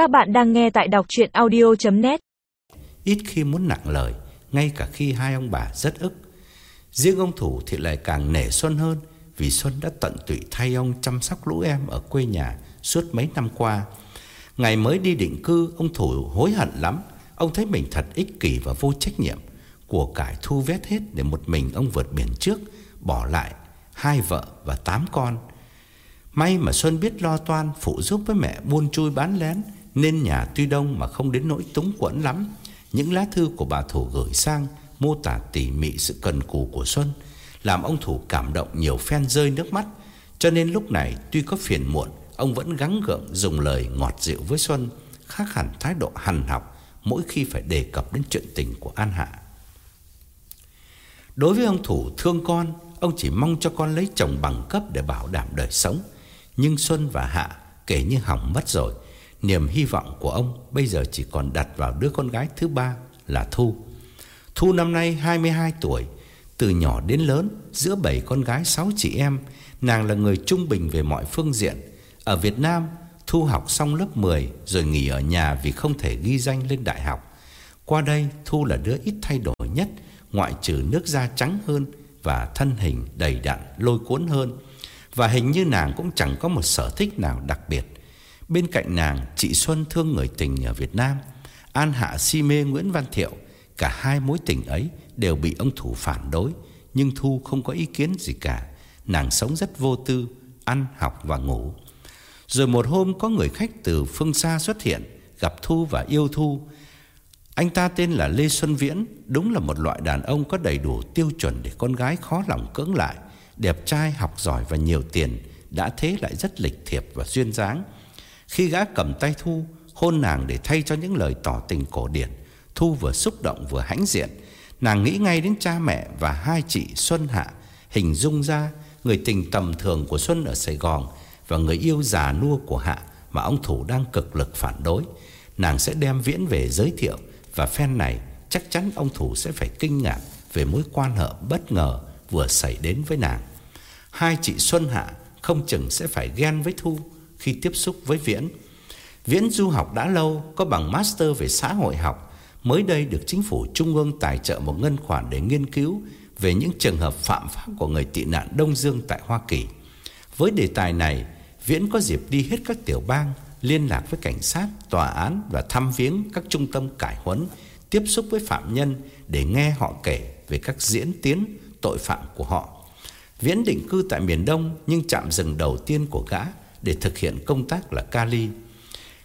Các bạn đang nghe tại đọc chuyện audio.net Ít khi muốn nặng lời, Ngay cả khi hai ông bà rất ức. Riêng ông Thủ thì lại càng nể Xuân hơn, Vì Xuân đã tận tụy thay ông chăm sóc lũ em ở quê nhà Suốt mấy năm qua. Ngày mới đi định cư, Ông Thủ hối hận lắm. Ông thấy mình thật ích kỷ và vô trách nhiệm. Của cải thu vét hết để một mình ông vượt biển trước, Bỏ lại hai vợ và tám con. May mà Xuân biết lo toan, phụ giúp với mẹ buôn chui bán lén nên nhà tuy đông mà không đến nỗi túng quẫn lắm. Những lá thư của bà Thủ gửi sang, Mô tả tỉ mỉ sự cần cù của Xuân, Làm ông Thủ cảm động nhiều phen rơi nước mắt. Cho nên lúc này tuy có phiền muộn, Ông vẫn gắng gượng dùng lời ngọt dịu với Xuân, Khác hẳn thái độ hằn học Mỗi khi phải đề cập đến chuyện tình của An Hạ. Đối với ông Thủ thương con, Ông chỉ mong cho con lấy chồng bằng cấp để bảo đảm đời sống. Nhưng Xuân và Hạ kể như hỏng mất rồi. Niềm hy vọng của ông bây giờ chỉ còn đặt vào đứa con gái thứ ba là Thu. Thu năm nay 22 tuổi, Từ nhỏ đến lớn, Giữa bảy con gái sáu chị em, Nàng là người trung bình về mọi phương diện. Ở Việt Nam, Thu học xong lớp 10 Rồi nghỉ ở nhà vì không thể ghi danh lên đại học. Qua đây, Thu là đứa ít thay đổi nhất, Ngoại trừ nước da trắng hơn Và thân hình đầy đặn lôi cuốn hơn. Và hình như nàng cũng chẳng có một sở thích nào đặc biệt. Bên cạnh nàng Chị Xuân thương người tình ở Việt Nam. An Hạ si mê Nguyễn Văn Thiệu Cả hai mối tình ấy đều bị ông Thủ phản đối Nhưng Thu không có ý kiến gì cả. Nàng sống rất vô tư Ăn, học và ngủ. Rồi một hôm có người khách từ phương xa xuất hiện Gặp Thu và yêu Thu. Anh ta tên là Lê Xuân Viễn Đúng là một loại đàn ông có đầy đủ tiêu chuẩn Để con gái khó lòng cưỡng lại. Đẹp trai, học giỏi và nhiều tiền Đã thế lại rất lịch thiệp và duyên dáng. Khi gã cầm tay Thu, Hôn nàng để thay cho những lời tỏ tình cổ điển, Thu vừa xúc động vừa hãnh diện. Nàng nghĩ ngay đến cha mẹ và hai chị Xuân Hạ, Hình dung ra người tình tầm thường của Xuân ở Sài Gòn Và người yêu già nua của Hạ Mà ông Thủ đang cực lực phản đối. Nàng sẽ đem Viễn về giới thiệu Và phen này chắc chắn ông Thủ sẽ phải kinh ngạc Về mối quan hệ bất ngờ vừa xảy đến với nàng. Hai chị Xuân Hạ không chừng sẽ phải ghen với Thu khi tiếp xúc với Viễn Viễn du học đã lâu Có bằng master về xã hội học Mới đây được chính phủ trung ương tài trợ một ngân khoản để nghiên cứu về những trường hợp phạm pháp của người tị nạn Đông Dương tại Hoa Kỳ. Với đề tài này, Viễn có dịp đi hết các tiểu bang, liên lạc với cảnh sát, tòa án và thăm viếng các trung tâm cải huấn, tiếp xúc với phạm nhân để nghe họ kể về các diễn tiến tội phạm của họ. Viễn định cư tại miền Đông nhưng chạm dừng đầu tiên của gã để thực hiện công tác là Kali.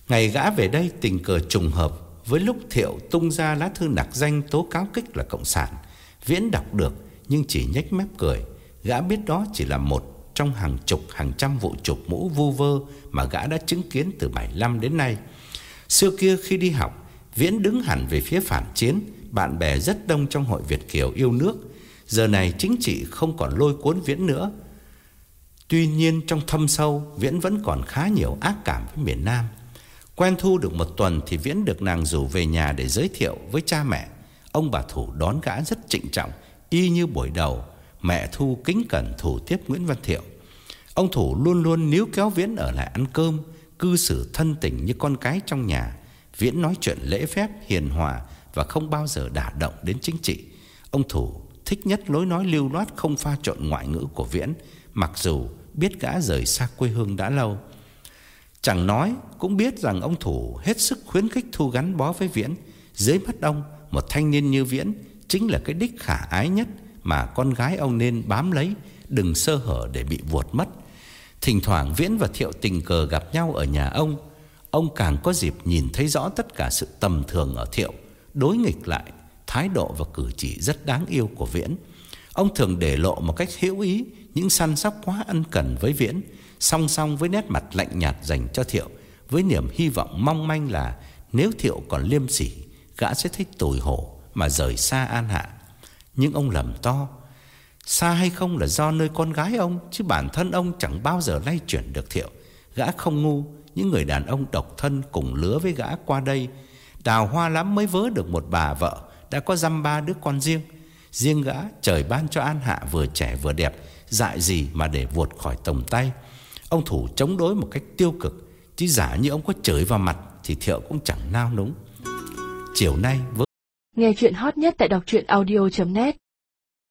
Ngày gã về đây tình cờ trùng hợp với lúc Thiệu tung ra lá thư nặc danh tố cáo kích là cộng sản, Viễn đọc được nhưng chỉ nhếch mép cười, gã biết đó chỉ là một trong hàng chục hàng trăm vụ chụp mũ vu vơ mà gã đã chứng kiến từ 75 đến nay. Xưa kia khi đi học, Viễn đứng hẳn về phía phản chiến, bạn bè rất đông trong hội Việt kiều yêu nước. Giờ này chính trị không còn lôi cuốn Viễn nữa. Tuy nhiên trong thâm sâu, Viễn vẫn còn khá nhiều ác cảm với miền Nam. Quen Thu được một tuần thì Viễn được nàng rủ về nhà để giới thiệu với cha mẹ. Ông bà Thủ đón gã rất trịnh trọng, y như buổi đầu, mẹ Thu kính cẩn thủ tiếp Nguyễn Văn Thiệu. Ông Thủ luôn luôn níu kéo Viễn ở lại ăn cơm, cư xử thân tình như con cái trong nhà. Viễn nói chuyện lễ phép, hiền hòa và không bao giờ đả động đến chính trị. Ông Thủ thích nhất lối nói lưu loát không pha trộn ngoại ngữ của Viễn, mặc dù biết gã rời xa quê hương đã lâu. Chẳng nói cũng biết rằng ông Thủ hết sức khuyến khích Thu gắn bó với Viễn. Dưới mắt ông, một thanh niên như Viễn chính là cái đích khả ái nhất mà con gái ông nên bám lấy, đừng sơ hở để bị vuột mất. Thỉnh thoảng Viễn và Thiệu tình cờ gặp nhau ở nhà ông, ông càng có dịp nhìn thấy rõ tất cả sự tầm thường ở Thiệu, đối nghịch lại thái độ và cử chỉ rất đáng yêu của Viễn. Ông thường để lộ một cách hữu ý những săn sóc quá ân cần với Viễn, song song với nét mặt lạnh nhạt dành cho Thiệu, với niềm hy vọng mong manh là nếu Thiệu còn liêm sỉ, gã sẽ thích tồi hổ mà rời xa An Hạ. Nhưng ông lầm to. Xa hay không là do nơi con gái ông, chứ bản thân ông chẳng bao giờ lay chuyển được Thiệu. Gã không ngu, những người đàn ông độc thân cùng lứa với gã qua đây, đào hoa lắm mới vớ được một bà vợ, đã có dăm ba đứa con riêng. Riêng gã trời ban cho An Hạ vừa trẻ vừa đẹp, dại gì mà để vuột khỏi tầm tay. Ông Thủ chống đối một cách tiêu cực Chứ giả như ông có chửi vào mặt thì Thiệu cũng chẳng nao núng. Chiều nay với Nghe chuyện hot nhất tại đọc truyện audio.net